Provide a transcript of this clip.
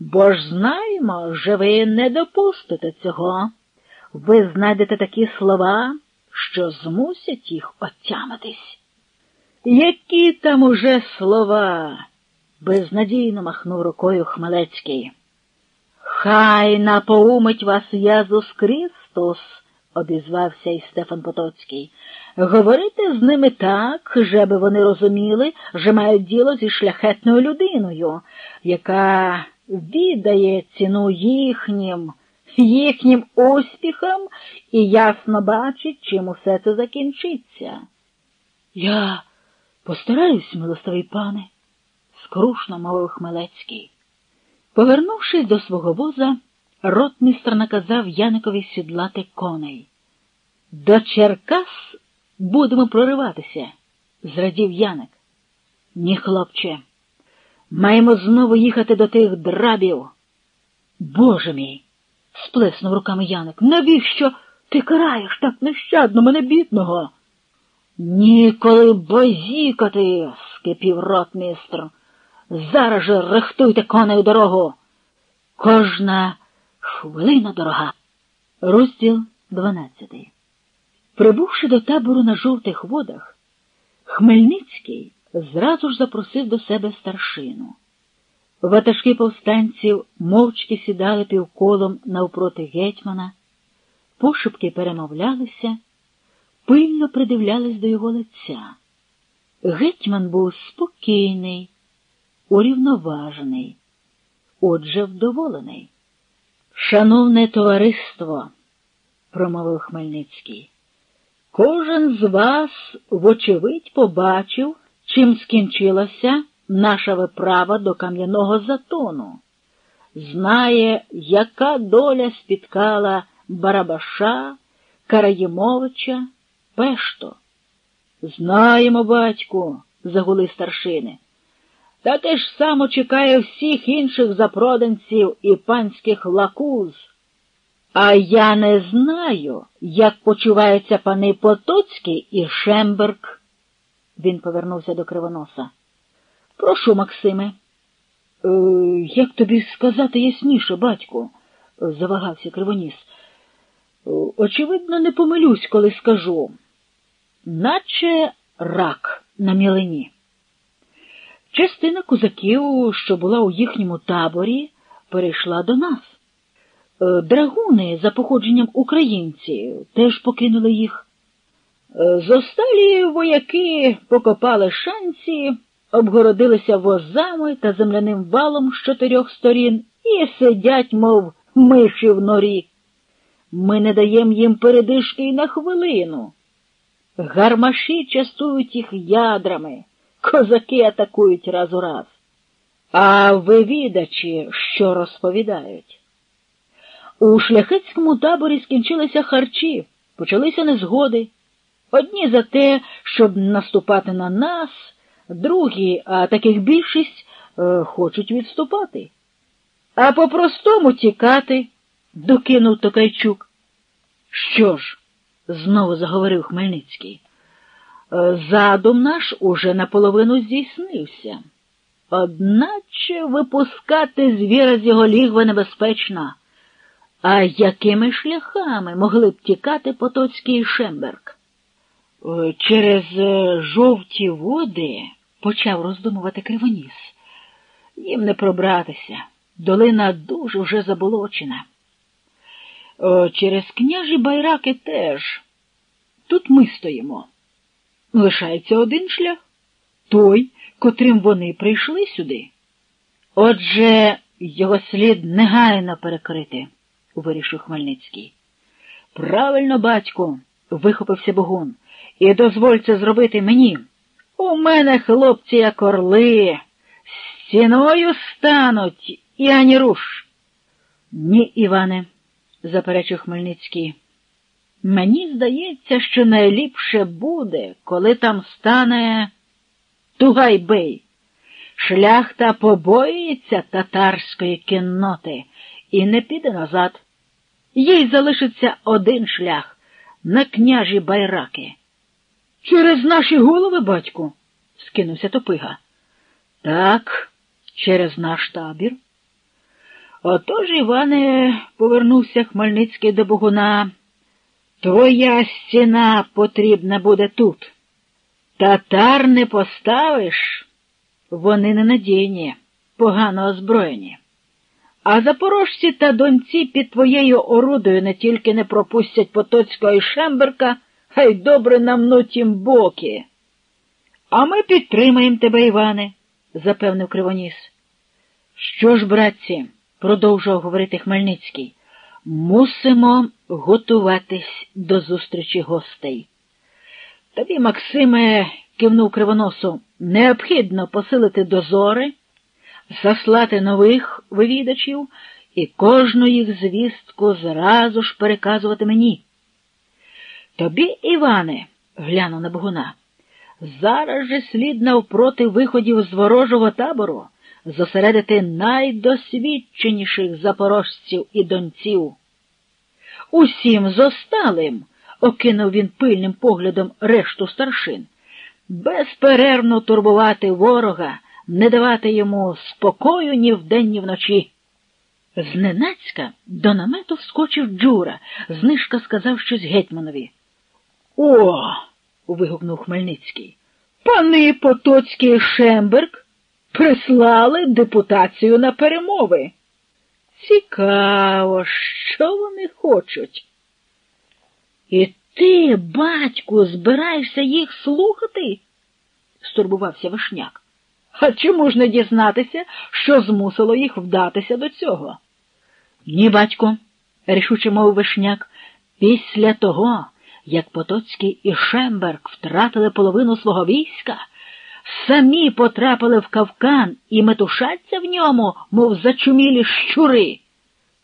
бо ж знаємо, що ви не допустите цього. Ви знайдете такі слова, що змусять їх отямитись. Які там уже слова? безнадійно махнув рукою Хмелецький. Хай напоумить вас Язус Христос, обізвався і Стефан Потоцький. Говорити з ними так, щоби вони розуміли, що мають діло зі шляхетною людиною, яка віддає ціну їхнім, їхнім успіхам і ясно бачить, чим усе це закінчиться. Я постараюсь, милостивий пане, скрушно мовив Хмелецький. Повернувшись до свого воза, ротмістр наказав Яникові сідлати коней. До Черкас будемо прориватися, зрадів Яник. Ні, хлопче, маємо знову їхати до тих драбів. Боже мій, сплеснув руками Яник. Навіщо ти караєш так нещадно мене бідного? Ніколи бозікати, скипів ротмістр. Зараз же рихтуйте коней у дорогу. Кожна хвилина дорога. Розділ дванадцятий. Прибувши до табору на жовтих водах, Хмельницький зразу ж запросив до себе старшину. Ватажки повстанців мовчки сідали півколом навпроти гетьмана, пошепки перемовлялися, пильно придивлялись до його лиця. Гетьман був спокійний, урівноважений, отже, вдоволений. Шановне товариство, промовив Хмельницький, кожен з вас, вочевидь, побачив, чим скінчилася наша виправа до кам'яного затону, знає, яка доля спіткала Барабаша, Караємовича, Пешто. Знаємо, батьку, загули старшини. Таке ж само чекає всіх інших запроданців і панських лакуз. А я не знаю, як почуваються пани Потоцький і Шемберг. Він повернувся до кривоноса. Прошу, Максиме. Е, як тобі сказати ясніше, батьку? завагався кривоніс. Е, очевидно, не помилюсь, коли скажу. Наче рак на мілені. Частина козаків, що була у їхньому таборі, перейшла до нас. Е, драгуни, за походженням українці, теж покинули їх. Е, зосталі вояки покопали шанці, обгородилися возами та земляним валом з чотирьох сторін і сидять, мов миші в норі. Ми не даємо їм передишки й на хвилину. Гармаші частують їх ядрами, козаки атакують раз у раз. А вивідачі що розповідають? У шляхетському таборі скінчилися харчі, почалися незгоди. Одні за те, щоб наступати на нас, другі, а таких більшість, е, хочуть відступати. А по-простому тікати, докинув Токайчук. Що ж? знову заговорив Хмельницький. «Е, задум наш уже наполовину здійснився. Одначе випускати звіра з його лігва небезпечно. А якими шляхами могли б тікати Потоцький і Шемберг? «Е, через е, жовті води, почав роздумувати Кривоніс. Їм не пробратися. Долина дуже вже заболочена. Через княжі байраки теж. Тут ми стоїмо. Лишається один шлях той, котрим вони прийшли сюди. Отже, його слід негайно перекрити, вирішив Хмельницький. Правильно, батьку, вихопився Богун, і дозволь це зробити мені. У мене хлопці, як орли, стіною стануть і ані руш. Ні, Іване заперечив Хмельницький. Мені здається, що найліпше буде, коли там стане Тугайбей. Шляхта побоїться татарської кінноти і не піде назад. Їй залишиться один шлях на княжі байраки. Через наші голови, батьку, скинувся Топига. Так, через наш табір. Отож, Іване, повернувся Хмельницький до Богуна. Твоя стіна потрібна буде тут. Татар не поставиш, вони ненадійні, погано озброєні. А запорожці та донці під твоєю орудою не тільки не пропустять Потоцького і Шемберка, а й добре намнуть їм боки. А ми підтримаємо тебе, Іване, запевнив Кривоніс. Що ж, братці, продовжував говорити Хмельницький, мусимо готуватись до зустрічі гостей. Тобі, Максиме, кивнув кривоносу, необхідно посилити дозори, заслати нових вивідачів і кожну їх звістку зразу ж переказувати мені. Тобі, Іване, глянув на Богуна, зараз же слід навпроти виходів з ворожого табору зосередити найдосвідченіших запорожців і донців. Усім зосталим, окинув він пильним поглядом решту старшин, безперервно турбувати ворога, не давати йому спокою ні вдень, ні вночі. Зненацька до намету вскочив Джура, знижка сказав щось гетьманові. О. вигукнув Хмельницький. Пани Потоцький і Шемберг прислали депутацію на перемови. Цікаво, що вони хочуть. І ти, батьку, збираєшся їх слухати? стурбувався Вишняк. А чому ж не дізнатися, що змусило їх вдатися до цього? Ні, батько, рішуче мовив Вишняк, після того, як Потоцький і Шемберг втратили половину свого війська, самі потрапили в кавкан і метушаться в ньому, мов зачумілі щури.